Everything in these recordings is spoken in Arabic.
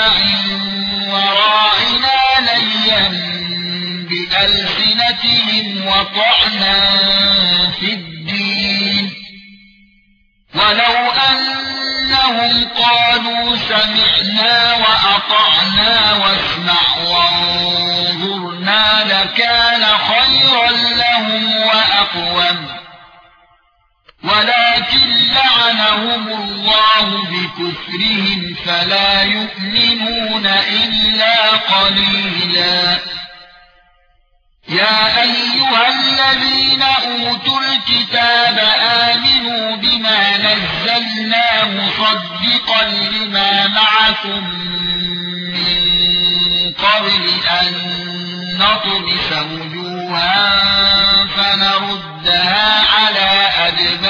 مسمع وراعنا ليا بألسنتهم وطعنا في الدين. ولو أنهم قالوا سمعنا وأطعنا واسمع وانظرنا لكان خيرا لهم وأقوم. ولكن لعنهم الله بكفرهم فلا يؤمنون إلا قليلا. يا أيها الذين أوتوا الكتاب آمنوا بما نزلنا مصدقا لما معكم من قبل أن نطمس وجوها فنردها على أدبارها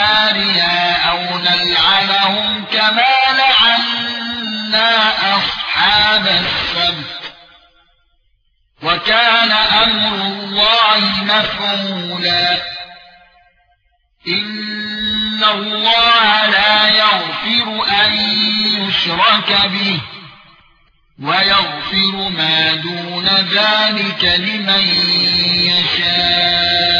أصحاب السبت وكان أمر الله مفعولا. إن الله لا يغفر أن يشرك به ويغفر ما دون ذلك لمن يشاء.